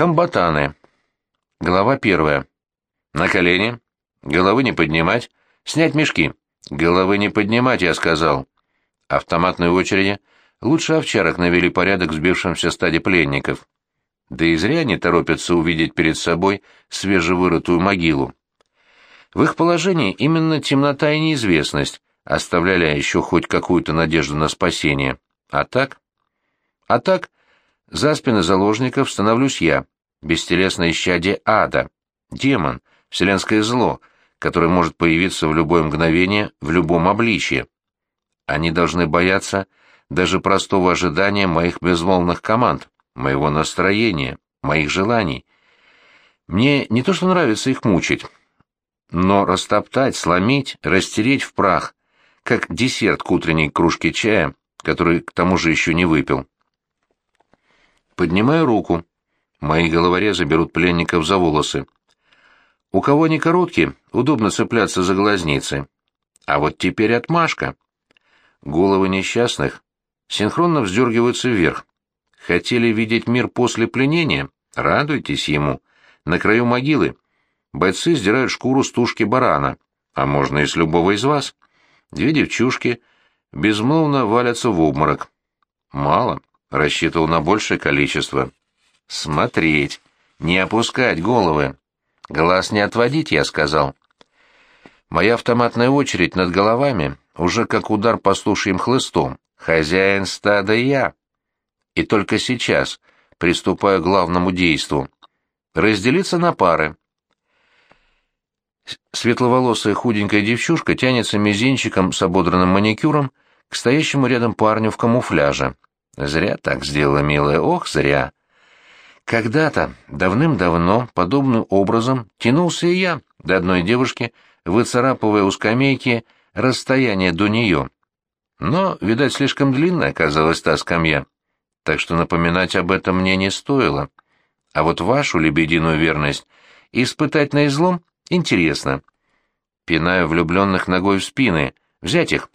Комбатаны. Глава первая. На колени. Головы не поднимать. Снять мешки. Головы не поднимать, я сказал. Автоматной очереди лучше овчарок навели порядок в сбившемся стаде пленников. Да и зря они торопятся увидеть перед собой свежевырытую могилу. В их положении именно темнота и неизвестность оставляли еще хоть какую-то надежду на спасение. А так? А так, за спины заложников становлюсь я, бестелесное исчадие ада, демон, вселенское зло, которое может появиться в любое мгновение, в любом обличье. Они должны бояться даже простого ожидания моих безмолвных команд, моего настроения, моих желаний. Мне не то что нравится их мучить, но растоптать, сломить, растереть в прах, как десерт к утренней кружке чая, который к тому же еще не выпил. Поднимаю руку. Мои головорезы берут пленников за волосы. У кого не короткие, удобно цепляться за глазницы. А вот теперь отмашка. Головы несчастных синхронно вздергиваются вверх. Хотели видеть мир после пленения? Радуйтесь ему. На краю могилы бойцы сдирают шкуру с тушки барана, а можно и с любого из вас. Две девчушки безмолвно валятся в обморок. Мало, рассчитывал на большее количество. Смотреть, не опускать головы. Глаз не отводить, я сказал. Моя автоматная очередь над головами уже как удар пастушьим хлыстом. Хозяин стада я. И только сейчас приступаю к главному действу. Разделиться на пары. Светловолосая худенькая девчушка тянется мизинчиком с ободранным маникюром к стоящему рядом парню в камуфляже. Зря так сделала, милая, ох, зря. Когда-то, давным-давно, подобным образом тянулся и я до одной девушки, выцарапывая у скамейки расстояние до нее. Но, видать, слишком длинная оказалась та скамья, так что напоминать об этом мне не стоило. А вот вашу лебединую верность испытать на излом интересно. Пинаю влюбленных ногой в спины. Взять их.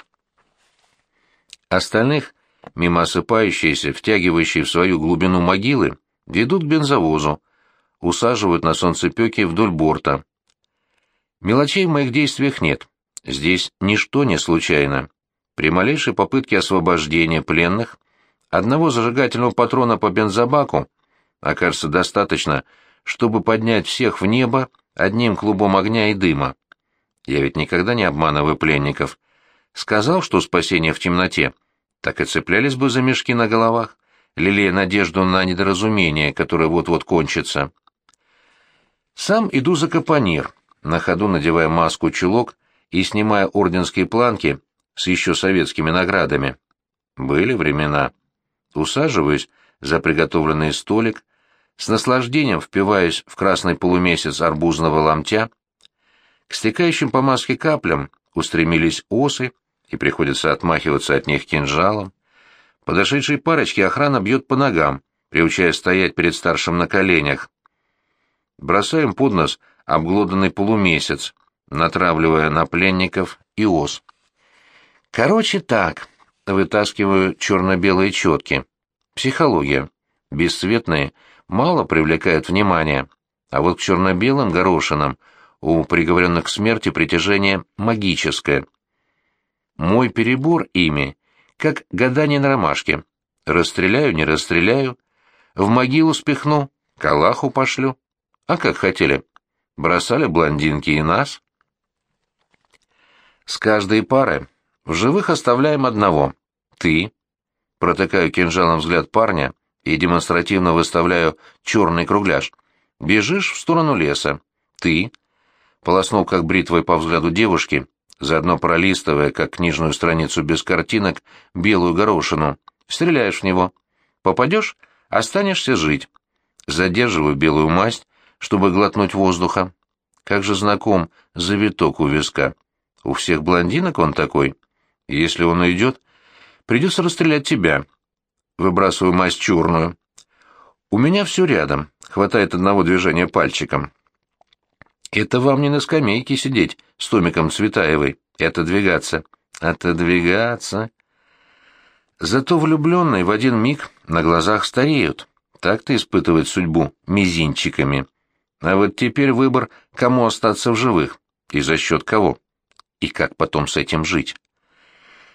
Остальных, мимо осыпающиеся, втягивающие в свою глубину могилы, ведут к бензовозу, усаживают на солнцепёке вдоль борта. Мелочей в моих действиях нет. Здесь ничто не случайно. При малейшей попытке освобождения пленных одного зажигательного патрона по бензобаку окажется достаточно, чтобы поднять всех в небо одним клубом огня и дыма. Я ведь никогда не обманываю пленников. Сказал, что спасение в темноте, так и цеплялись бы за мешки на головах, лелея надежду на недоразумение, которое вот-вот кончится. Сам иду за капонир, на ходу надевая маску-чулок и снимая орденские планки с еще советскими наградами. Были времена. Усаживаюсь за приготовленный столик, с наслаждением впиваюсь в красный полумесяц арбузного ломтя. К стекающим по маске каплям устремились осы, и приходится отмахиваться от них кинжалом. Подошедшей парочке охрана бьет по ногам, приучая стоять перед старшим на коленях. Бросаем под нос обглоданный полумесяц, натравливая на пленников и ос. Короче так, вытаскиваю черно-белые четки. Психология. Бесцветные мало привлекают внимания, а вот к черно-белым горошинам у приговоренных к смерти притяжение магическое. Мой перебор ими, как гадание на ромашке. Расстреляю, не расстреляю, в могилу спихну, к Аллаху пошлю. А как хотели? Бросали блондинки и нас. С каждой пары в живых оставляем одного. Ты. Протыкаю кинжалом взгляд парня и демонстративно выставляю черный кругляш. Бежишь в сторону леса. Ты. Полоснул как бритвой по взгляду девушки, заодно пролистывая, как книжную страницу без картинок, белую горошину. Стреляешь в него. Попадешь — останешься жить. Задерживаю белую масть, чтобы глотнуть воздуха. Как же знаком завиток у виска. У всех блондинок он такой. Если он уйдет, придется расстрелять тебя. Выбрасываю масть черную. У меня все рядом, хватает одного движения пальчиком. Это вам не на скамейке сидеть с Томиком Цветаевой и отодвигаться. Отодвигаться. Зато влюбленные в один миг на глазах стареют. так-то испытывать судьбу мизинчиками. А вот теперь выбор, кому остаться в живых и за счет кого. И как потом с этим жить.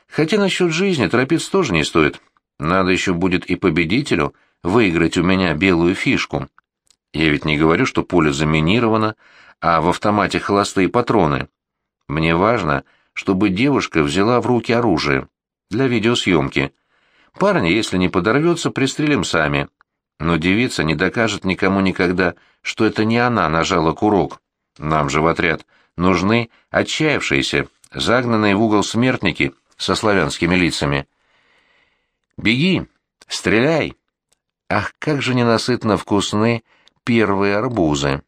Хотя насчет жизни торопиться тоже не стоит. Надо еще будет и победителю выиграть у меня белую фишку. Я ведь не говорю, что поле заминировано, а в автомате холостые патроны. Мне важно, чтобы девушка взяла в руки оружие для видеосъемки. Парня, если не подорвется, пристрелим сами. Но девица не докажет никому никогда, что это не она нажала курок. Нам же в отряд нужны отчаявшиеся, загнанные в угол смертники со славянскими лицами. «Беги! Стреляй!» Ах, как же ненасытно вкусны первые арбузы!